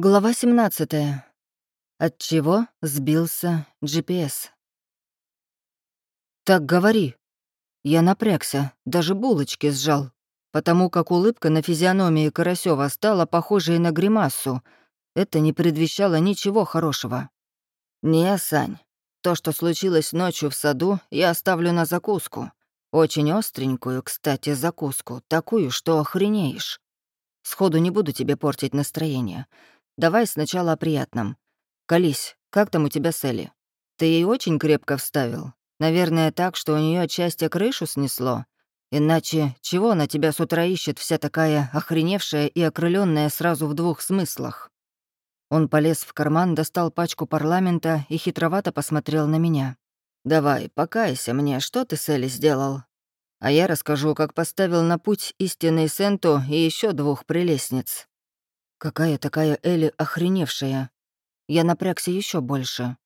Глава 17. От чего сбился GPS? Так говори. Я напрягся, даже булочки сжал, потому как улыбка на физиономии Карасева стала похожей на гримасу. Это не предвещало ничего хорошего. Не, Сань, то, что случилось ночью в саду, я оставлю на закуску. Очень остренькую, кстати, закуску, такую, что охренеешь. Сходу не буду тебе портить настроение. Давай сначала о приятном. Колись, как там у тебя с Элли? Ты ей очень крепко вставил? Наверное, так, что у нее отчасти крышу снесло? Иначе чего она тебя с утра ищет, вся такая охреневшая и окрыленная сразу в двух смыслах?» Он полез в карман, достал пачку парламента и хитровато посмотрел на меня. «Давай, покайся мне, что ты с Элли сделал? А я расскажу, как поставил на путь истинный Сенту и еще двух прелестниц. Какая такая Элли охреневшая. Я напрягся еще больше.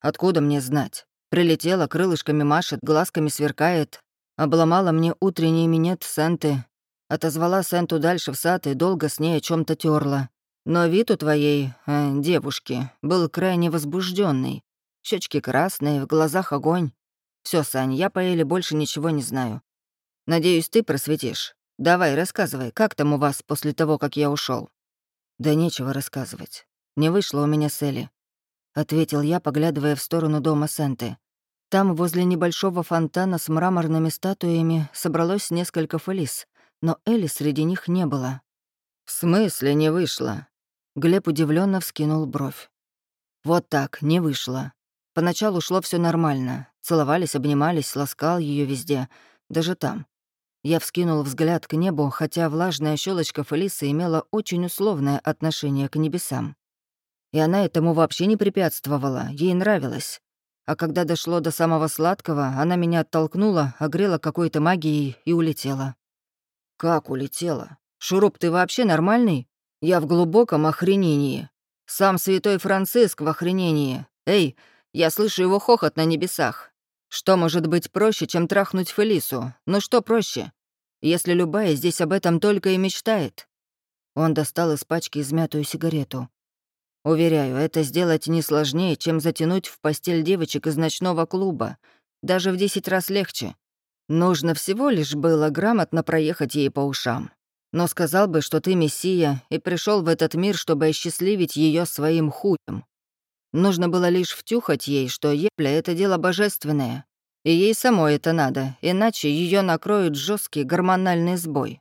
Откуда мне знать? Прилетела, крылышками машет, глазками сверкает. Обломала мне утренний минет Сенты. Отозвала Сенту дальше в сад и долго с ней о чем то терла. Но вид у твоей э, девушки был крайне возбужденный. Щечки красные, в глазах огонь. Все, Сань, я по Эле больше ничего не знаю. Надеюсь, ты просветишь. Давай, рассказывай, как там у вас после того, как я ушел? «Да нечего рассказывать. Не вышло у меня с Элли», — ответил я, поглядывая в сторону дома Сенты. Там, возле небольшого фонтана с мраморными статуями, собралось несколько фелис, но Элли среди них не было. «В смысле не вышло?» Глеб удивленно вскинул бровь. «Вот так, не вышло. Поначалу шло все нормально. Целовались, обнимались, ласкал ее везде, даже там. Я вскинул взгляд к небу, хотя влажная щелочка Фелисы имела очень условное отношение к небесам. И она этому вообще не препятствовала, ей нравилось. А когда дошло до самого сладкого, она меня оттолкнула, огрела какой-то магией и улетела. «Как улетела? Шуруп, ты вообще нормальный? Я в глубоком охренении. Сам святой Франциск в охренении. Эй, я слышу его хохот на небесах. Что может быть проще, чем трахнуть Фелису? Ну что проще? Если любая здесь об этом только и мечтает. Он достал из пачки измятую сигарету. Уверяю, это сделать не сложнее, чем затянуть в постель девочек из ночного клуба. Даже в десять раз легче. Нужно всего лишь было грамотно проехать ей по ушам. Но сказал бы, что ты мессия и пришел в этот мир, чтобы осчастливить ее своим хуем. Нужно было лишь втюхать ей, что епля — это дело божественное. И ей самой это надо, иначе ее накроет жесткий гормональный сбой.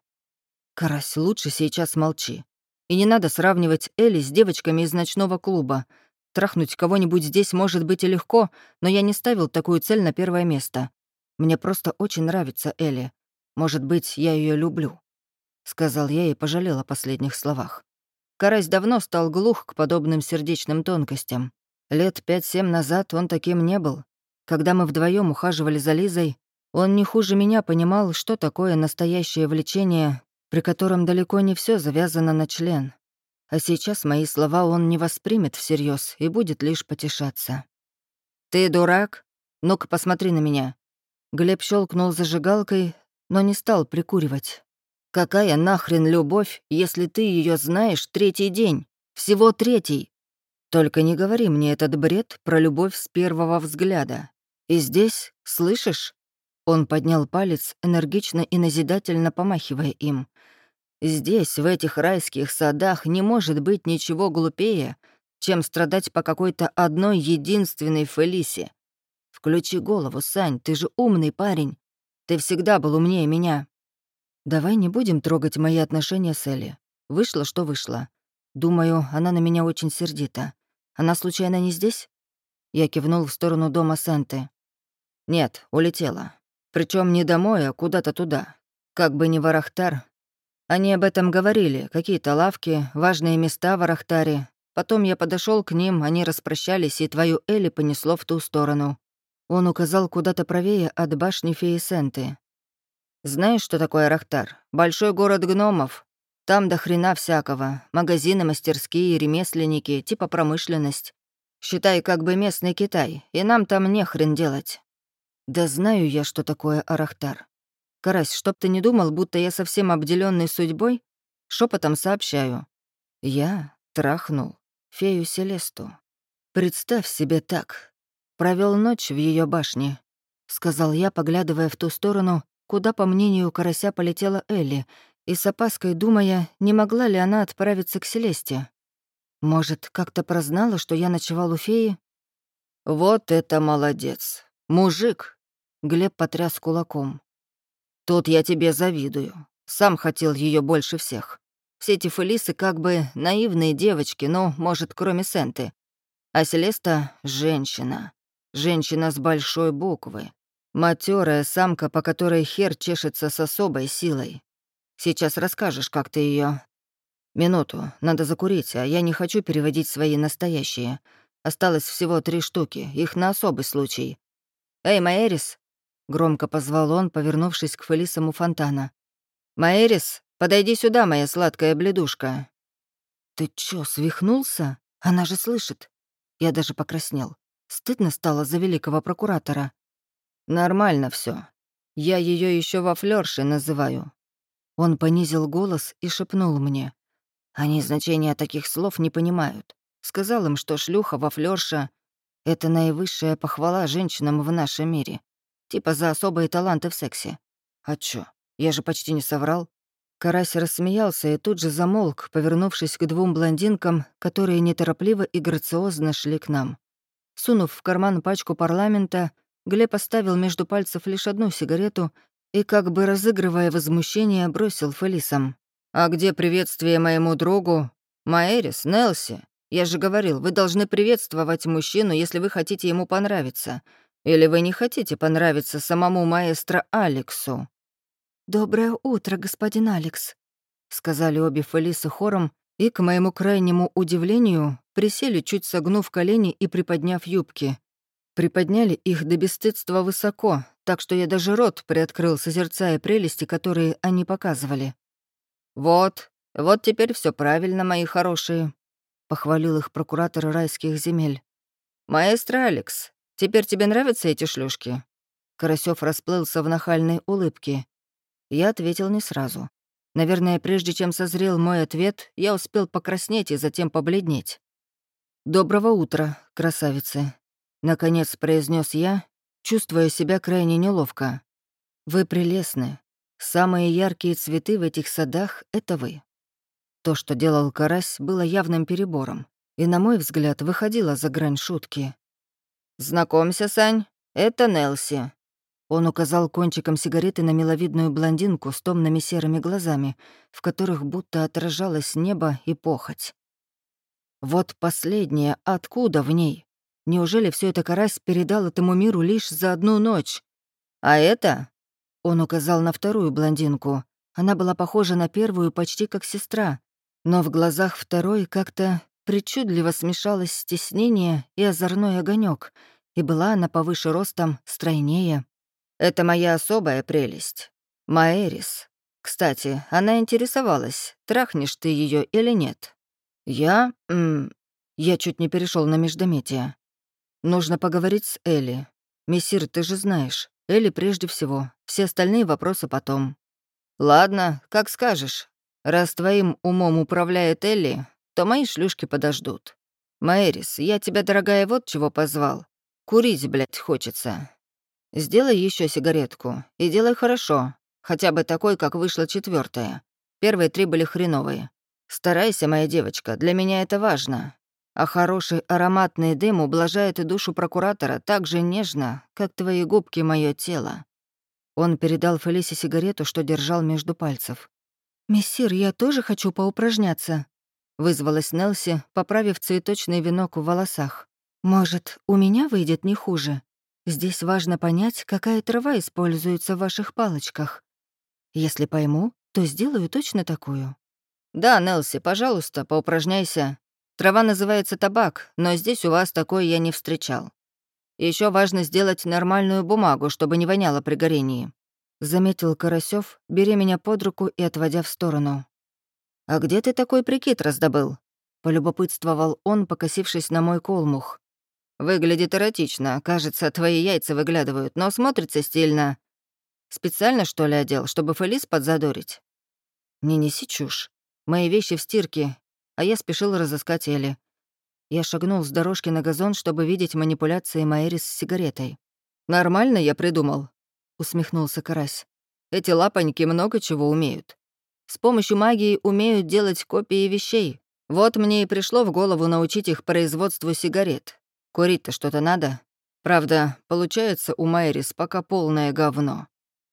Карась, лучше сейчас молчи. И не надо сравнивать Элли с девочками из ночного клуба. Трахнуть кого-нибудь здесь может быть и легко, но я не ставил такую цель на первое место. Мне просто очень нравится Элли. Может быть, я ее люблю. Сказал я и пожалел о последних словах. Карась давно стал глух к подобным сердечным тонкостям. Лет пять-семь назад он таким не был. Когда мы вдвоем ухаживали за Лизой, он не хуже меня понимал, что такое настоящее влечение, при котором далеко не все завязано на член. А сейчас мои слова он не воспримет всерьез и будет лишь потешаться. «Ты дурак? Ну-ка, посмотри на меня». Глеб щелкнул зажигалкой, но не стал прикуривать. «Какая нахрен любовь, если ты ее знаешь третий день? Всего третий. Только не говори мне этот бред про любовь с первого взгляда. И здесь, слышишь?» Он поднял палец, энергично и назидательно помахивая им. «Здесь, в этих райских садах, не может быть ничего глупее, чем страдать по какой-то одной единственной Фелисе. Включи голову, Сань, ты же умный парень. Ты всегда был умнее меня». «Давай не будем трогать мои отношения с Элли. Вышло, что вышло. Думаю, она на меня очень сердита. Она случайно не здесь?» Я кивнул в сторону дома Санты. «Нет, улетела. Причем не домой, а куда-то туда. Как бы не в Арахтар. Они об этом говорили, какие-то лавки, важные места в Арахтаре. Потом я подошел к ним, они распрощались, и твою Элли понесло в ту сторону». Он указал куда-то правее от башни Феи Сенты. «Знаешь, что такое Арахтар? Большой город гномов. Там до хрена всякого. Магазины, мастерские, ремесленники, типа промышленность. Считай, как бы местный Китай, и нам там не хрен делать. Да знаю я, что такое Арахтар. Карась, чтоб ты не думал, будто я совсем обделенный судьбой, шепотом сообщаю. Я Трахнул фею Селесту. Представь себе так. Провел ночь в ее башне, сказал я, поглядывая в ту сторону, куда, по мнению карася, полетела Элли, и с опаской думая, не могла ли она отправиться к Селесте. Может, как-то прознала, что я ночевал у феи? «Вот это молодец! Мужик!» — Глеб потряс кулаком. «Тут я тебе завидую. Сам хотел ее больше всех. Все эти фелисы как бы наивные девочки, ну, может, кроме Сенты. А Селеста — женщина. Женщина с большой буквы. Матерая самка, по которой хер чешется с особой силой. Сейчас расскажешь, как ты ее. Минуту, надо закурить, а я не хочу переводить свои настоящие. Осталось всего три штуки, их на особый случай. «Эй, Маэрис!» — громко позвал он, повернувшись к Фелисам у фонтана. «Маэрис, подойди сюда, моя сладкая бледушка». «Ты чё, свихнулся? Она же слышит». Я даже покраснел. Стыдно стало за великого прокуратора. Нормально все. Я ее еще во флёрше называю. Он понизил голос и шепнул мне. Они значения таких слов не понимают. Сказал им, что шлюха во флёрша — это наивысшая похвала женщинам в нашем мире. Типа за особые таланты в сексе. А чё, я же почти не соврал. Карась рассмеялся и тут же замолк, повернувшись к двум блондинкам, которые неторопливо и грациозно шли к нам. Сунув в карман пачку парламента, Глеб поставил между пальцев лишь одну сигарету и, как бы разыгрывая возмущение, бросил Фелисам. «А где приветствие моему другу? Маэрис, Нелси? Я же говорил, вы должны приветствовать мужчину, если вы хотите ему понравиться. Или вы не хотите понравиться самому маэстро Алексу?» «Доброе утро, господин Алекс», — сказали обе Фелисы хором, и, к моему крайнему удивлению, присели, чуть согнув колени и приподняв юбки, Приподняли их до бесстыдства высоко, так что я даже рот приоткрыл, созерцая прелести, которые они показывали. «Вот, вот теперь все правильно, мои хорошие», — похвалил их прокуратор райских земель. «Маэстро Алекс, теперь тебе нравятся эти шлюшки?» Карасёв расплылся в нахальной улыбке. Я ответил не сразу. Наверное, прежде чем созрел мой ответ, я успел покраснеть и затем побледнеть. «Доброго утра, красавицы», Наконец произнес я, чувствуя себя крайне неловко. «Вы прелестны. Самые яркие цветы в этих садах — это вы». То, что делал Карась, было явным перебором, и, на мой взгляд, выходило за грань шутки. «Знакомься, Сань, это Нелси». Он указал кончиком сигареты на миловидную блондинку с томными серыми глазами, в которых будто отражалось небо и похоть. Вот последнее, откуда в ней? Неужели все это Карась передал этому миру лишь за одну ночь? А это? Он указал на вторую блондинку. Она была похожа на первую почти как сестра, но в глазах второй как-то причудливо смешалось стеснение и озорной огонек, и была она повыше ростом, стройнее. «Это моя особая прелесть. Маэрис. Кстати, она интересовалась, трахнешь ты ее или нет. Я... М я чуть не перешел на междометие. Нужно поговорить с Элли. Мессир, ты же знаешь, Элли прежде всего, все остальные вопросы потом. Ладно, как скажешь. Раз твоим умом управляет Элли, то мои шлюшки подождут. Майрис, я тебя, дорогая, вот чего позвал. Курить, блядь, хочется. Сделай еще сигаретку. И делай хорошо. Хотя бы такой, как вышла четвертая. Первые три были хреновые. Старайся, моя девочка, для меня это важно а хороший ароматный дым ублажает душу прокуратора так же нежно, как твои губки мое тело». Он передал Фелисе сигарету, что держал между пальцев. «Мессир, я тоже хочу поупражняться», — вызвалась Нелси, поправив цветочный венок в волосах. «Может, у меня выйдет не хуже? Здесь важно понять, какая трава используется в ваших палочках. Если пойму, то сделаю точно такую». «Да, Нелси, пожалуйста, поупражняйся. Трава называется табак, но здесь у вас такой я не встречал. Еще важно сделать нормальную бумагу, чтобы не воняло при горении», — заметил Карасёв, беря меня под руку и отводя в сторону. «А где ты такой прикид раздобыл?» — полюбопытствовал он, покосившись на мой колмух. «Выглядит эротично, кажется, твои яйца выглядывают, но смотрится стильно. Специально, что ли, одел, чтобы Фелис подзадорить?» «Не неси чушь. Мои вещи в стирке, а я спешил разыскать Элли. Я шагнул с дорожки на газон, чтобы видеть манипуляции Майрис с сигаретой. «Нормально я придумал», — усмехнулся Карась. «Эти лапоньки много чего умеют. С помощью магии умеют делать копии вещей. Вот мне и пришло в голову научить их производству сигарет. Курить-то что-то надо. Правда, получается у Майрис пока полное говно.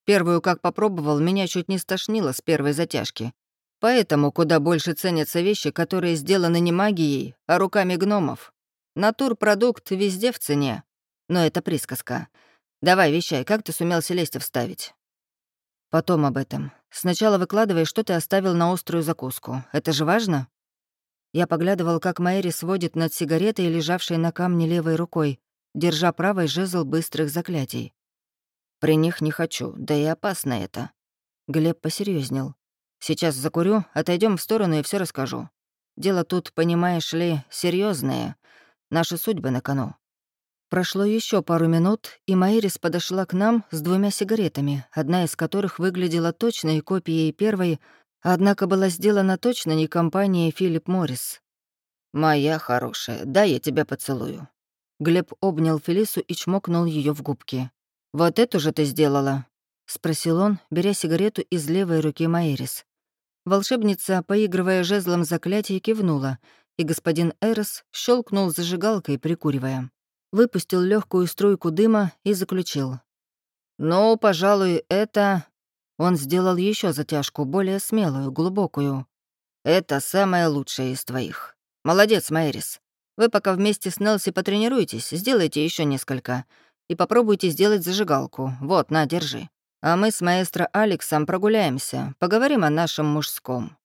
Первую, как попробовал, меня чуть не стошнило с первой затяжки. Поэтому куда больше ценятся вещи, которые сделаны не магией, а руками гномов. Натурпродукт везде в цене. Но это присказка. Давай, вещай, как ты сумел Селесте вставить? Потом об этом. Сначала выкладывай, что ты оставил на острую закуску. Это же важно? Я поглядывал, как Мэри сводит над сигаретой, лежавшей на камне левой рукой, держа правой жезл быстрых заклятий. При них не хочу, да и опасно это. Глеб посерьезнел. Сейчас закурю, отойдем в сторону и все расскажу. Дело тут, понимаешь ли, серьезное. Наши судьбы на кону. Прошло еще пару минут, и Майрис подошла к нам с двумя сигаретами, одна из которых выглядела точной копией первой, однако была сделана точно не компанией Филипп Моррис. «Моя хорошая, да, я тебя поцелую». Глеб обнял Фелису и чмокнул ее в губки. «Вот эту же ты сделала?» — спросил он, беря сигарету из левой руки Майрис. Волшебница, поигрывая жезлом заклятия, кивнула, и господин Эрос щелкнул зажигалкой, прикуривая. Выпустил легкую струйку дыма и заключил. «Ну, пожалуй, это...» Он сделал еще затяжку, более смелую, глубокую. «Это самое лучшее из твоих. Молодец, Майрис. Вы пока вместе с Нелси потренируйтесь, сделайте еще несколько. И попробуйте сделать зажигалку. Вот, на, держи. А мы с маэстро Алексом прогуляемся, поговорим о нашем мужском».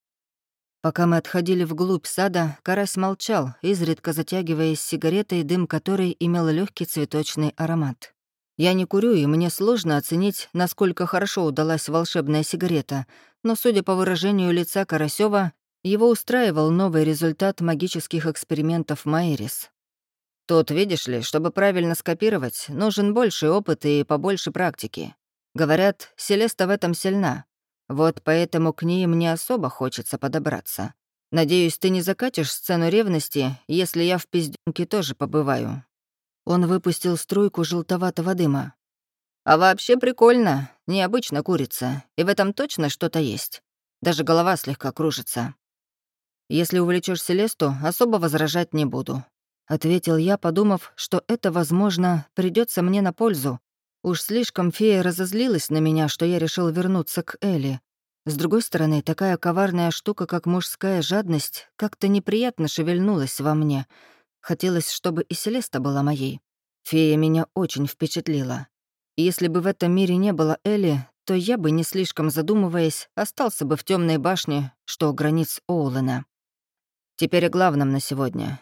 Пока мы отходили вглубь сада, Карась молчал, изредка затягиваясь сигаретой, дым которой имел легкий цветочный аромат. Я не курю, и мне сложно оценить, насколько хорошо удалась волшебная сигарета, но, судя по выражению лица Карасева, его устраивал новый результат магических экспериментов Майрис. Тут, видишь ли, чтобы правильно скопировать, нужен больше опыта и побольше практики. Говорят, Селеста в этом сильна. Вот поэтому к ней мне особо хочется подобраться. Надеюсь, ты не закатишь сцену ревности, если я в пиздюнке тоже побываю». Он выпустил струйку желтоватого дыма. «А вообще прикольно, необычно курица, и в этом точно что-то есть. Даже голова слегка кружится. Если увлечешь Селесту, особо возражать не буду», — ответил я, подумав, что это, возможно, придется мне на пользу, Уж слишком фея разозлилась на меня, что я решил вернуться к Элли. С другой стороны, такая коварная штука, как мужская жадность, как-то неприятно шевельнулась во мне. Хотелось, чтобы и Селеста была моей. Фея меня очень впечатлила. И если бы в этом мире не было Элли, то я бы, не слишком задумываясь, остался бы в темной башне, что у границ Оулена. Теперь о главном на сегодня.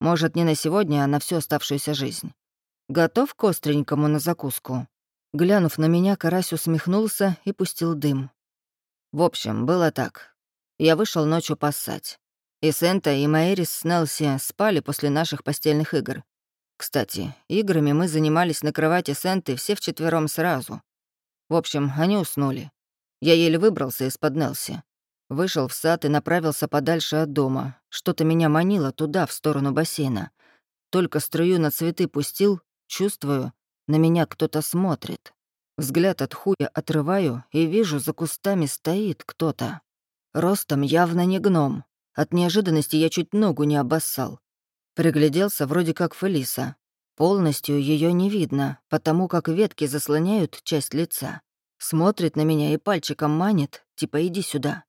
Может, не на сегодня, а на всю оставшуюся жизнь. Готов к остренькому на закуску?» Глянув на меня, карась усмехнулся и пустил дым. В общем, было так. Я вышел ночью поссать. И Сента, и Маэрис с Нелси спали после наших постельных игр. Кстати, играми мы занимались на кровати Сенты все вчетвером сразу. В общем, они уснули. Я еле выбрался из-под Нелси. Вышел в сад и направился подальше от дома. Что-то меня манило туда, в сторону бассейна. Только струю на цветы пустил, Чувствую, на меня кто-то смотрит. Взгляд от хуя отрываю и вижу, за кустами стоит кто-то. Ростом явно не гном. От неожиданности я чуть ногу не обоссал. Пригляделся вроде как Фелиса. Полностью ее не видно, потому как ветки заслоняют часть лица. Смотрит на меня и пальчиком манит, типа «иди сюда».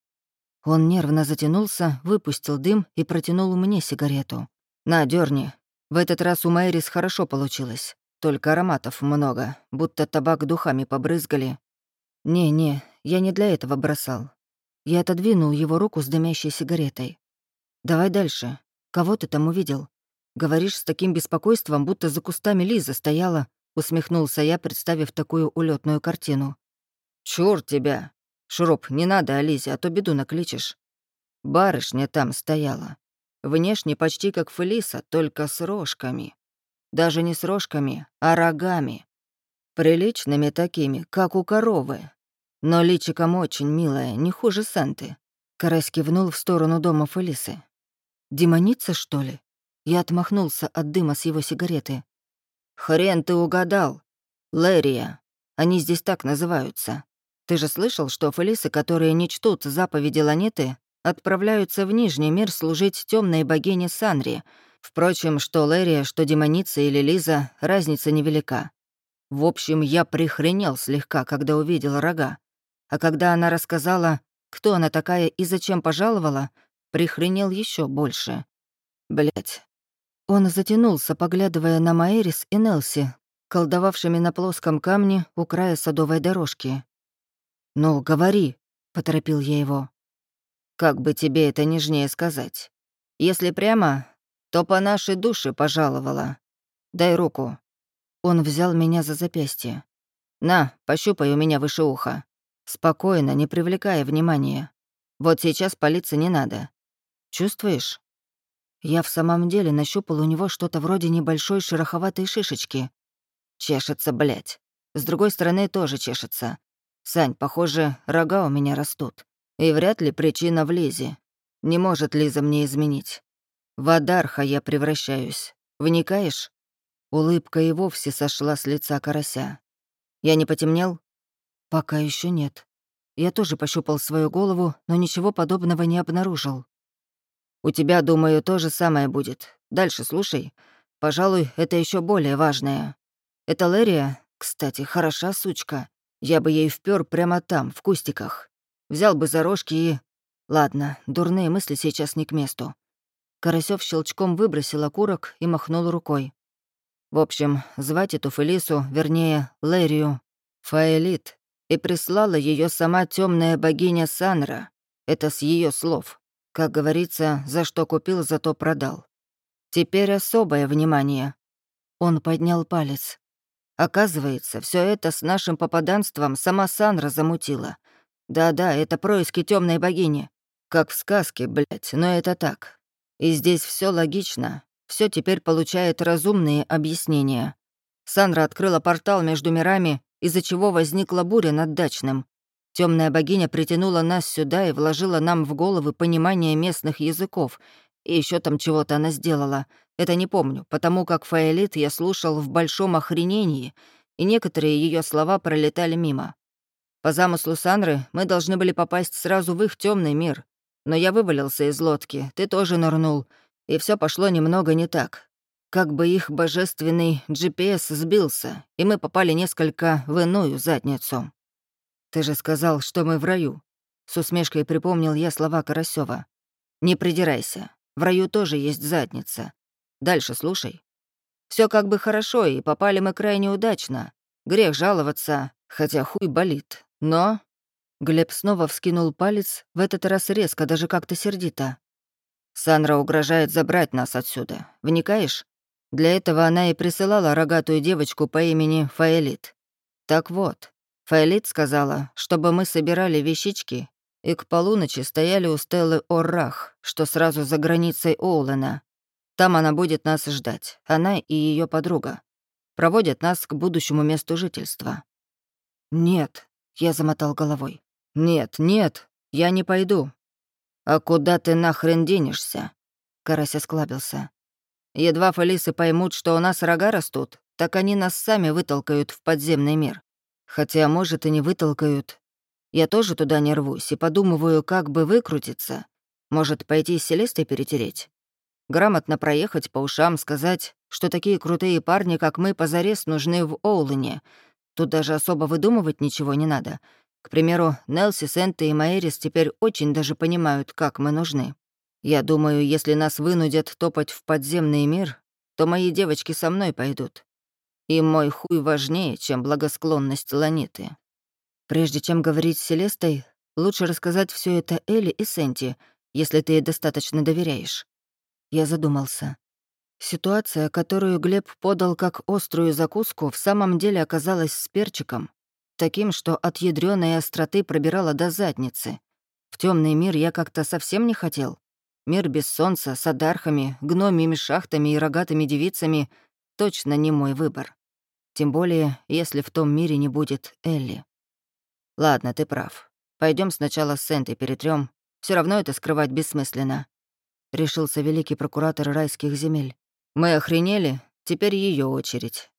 Он нервно затянулся, выпустил дым и протянул мне сигарету. «На, дерни, в этот раз у Майрис хорошо получилось. Только ароматов много, будто табак духами побрызгали. Не-не, я не для этого бросал. Я отодвинул его руку с дымящей сигаретой. «Давай дальше. Кого ты там увидел? Говоришь с таким беспокойством, будто за кустами Лиза стояла», — усмехнулся я, представив такую улетную картину. «Чёрт тебя! Шуруп, не надо о Лизе, а то беду накличешь. Барышня там стояла. Внешне почти как Фелиса, только с рожками. Даже не с рожками, а рогами. Приличными такими, как у коровы. Но личиком очень милая, не хуже Санты. Карась кивнул в сторону дома Фелисы. Демоница, что ли? Я отмахнулся от дыма с его сигареты. «Хрен ты угадал. Лерия. Они здесь так называются. Ты же слышал, что фелисы, которые не чтут заповеди Ланеты, отправляются в Нижний мир служить темной богине Санри. Впрочем, что Лерия, что демоница или Лиза, разница невелика. В общем, я прихренел слегка, когда увидел рога. А когда она рассказала, кто она такая и зачем пожаловала, прихренел еще больше. Блять, он затянулся, поглядывая на Маэрис и Нелси, колдовавшими на плоском камне у края садовой дорожки. «Ну, говори», — поторопил я его. «Как бы тебе это нежнее сказать? Если прямо, то по нашей душе пожаловала. Дай руку». Он взял меня за запястье. «На, пощупай у меня выше уха. Спокойно, не привлекая внимания. Вот сейчас палиться не надо. Чувствуешь?» Я в самом деле нащупал у него что-то вроде небольшой шероховатой шишечки. Чешется, блядь. С другой стороны тоже чешется. Сань, похоже, рога у меня растут. И вряд ли причина в Лизе. Не может Лиза мне изменить. В Адарха я превращаюсь. Вникаешь? Улыбка и вовсе сошла с лица карася. Я не потемнел? Пока еще нет. Я тоже пощупал свою голову, но ничего подобного не обнаружил. У тебя, думаю, то же самое будет. Дальше слушай. Пожалуй, это еще более важное. Это Лерия, кстати, хороша сучка. Я бы ей впер прямо там, в кустиках. Взял бы за рожки и... Ладно, дурные мысли сейчас не к месту. Карасёв щелчком выбросил окурок и махнул рукой. В общем, звать эту Фелису, вернее, Лерию, Фаэлит, и прислала ее сама темная богиня Санра. Это с ее слов. Как говорится, за что купил, зато продал. Теперь особое внимание. Он поднял палец. Оказывается, все это с нашим попаданством сама Санра замутила. Да-да, это происки темной богини. Как в сказке, блядь, но это так. И здесь все логично. Все теперь получает разумные объяснения. Санра открыла портал между мирами, из-за чего возникла буря над дачным. Темная богиня притянула нас сюда и вложила нам в головы понимание местных языков. И еще там чего-то она сделала. Это не помню, потому как Фаэлит я слушал в большом охренении, и некоторые ее слова пролетали мимо. По замыслу Санры мы должны были попасть сразу в их темный мир. Но я вывалился из лодки, ты тоже нырнул, и все пошло немного не так. Как бы их божественный GPS сбился, и мы попали несколько в иную задницу. «Ты же сказал, что мы в раю», — с усмешкой припомнил я слова Карасева. «Не придирайся. В раю тоже есть задница. Дальше слушай. Все как бы хорошо, и попали мы крайне удачно. Грех жаловаться, хотя хуй болит. Но...» Глеб снова вскинул палец, в этот раз резко, даже как-то сердито. «Санра угрожает забрать нас отсюда. Вникаешь? Для этого она и присылала рогатую девочку по имени Фаэлит. Так вот, Файлит сказала, чтобы мы собирали вещички и к полуночи стояли у Стеллы Оррах, что сразу за границей Оулена. Там она будет нас ждать, она и ее подруга. Проводят нас к будущему месту жительства. «Нет», — я замотал головой. «Нет, нет, я не пойду». «А куда ты нахрен денешься?» Карась осклабился. «Едва фалисы поймут, что у нас рога растут, так они нас сами вытолкают в подземный мир. Хотя, может, и не вытолкают. Я тоже туда не рвусь и подумываю, как бы выкрутиться. Может, пойти с Селестой перетереть? Грамотно проехать по ушам, сказать, что такие крутые парни, как мы, позарез нужны в Оулине. Тут даже особо выдумывать ничего не надо. К примеру, Нелси, Сенты и Майерис теперь очень даже понимают, как мы нужны. Я думаю, если нас вынудят топать в подземный мир, то мои девочки со мной пойдут. И мой хуй важнее, чем благосклонность Ланиты. Прежде чем говорить с Селестой, лучше рассказать все это Элли и Сенти, если ты ей достаточно доверяешь. Я задумался. Ситуация, которую Глеб подал как острую закуску, в самом деле оказалась с перчиком. Таким, что от ядреной остроты пробирала до задницы. В темный мир я как-то совсем не хотел. Мир без солнца, с адархами, гномиями шахтами и рогатыми девицами — точно не мой выбор. Тем более, если в том мире не будет Элли. Ладно, ты прав. Пойдем сначала с Сентой перетрем. Все равно это скрывать бессмысленно. — решился великий прокуратор райских земель. «Мы охренели, теперь ее очередь».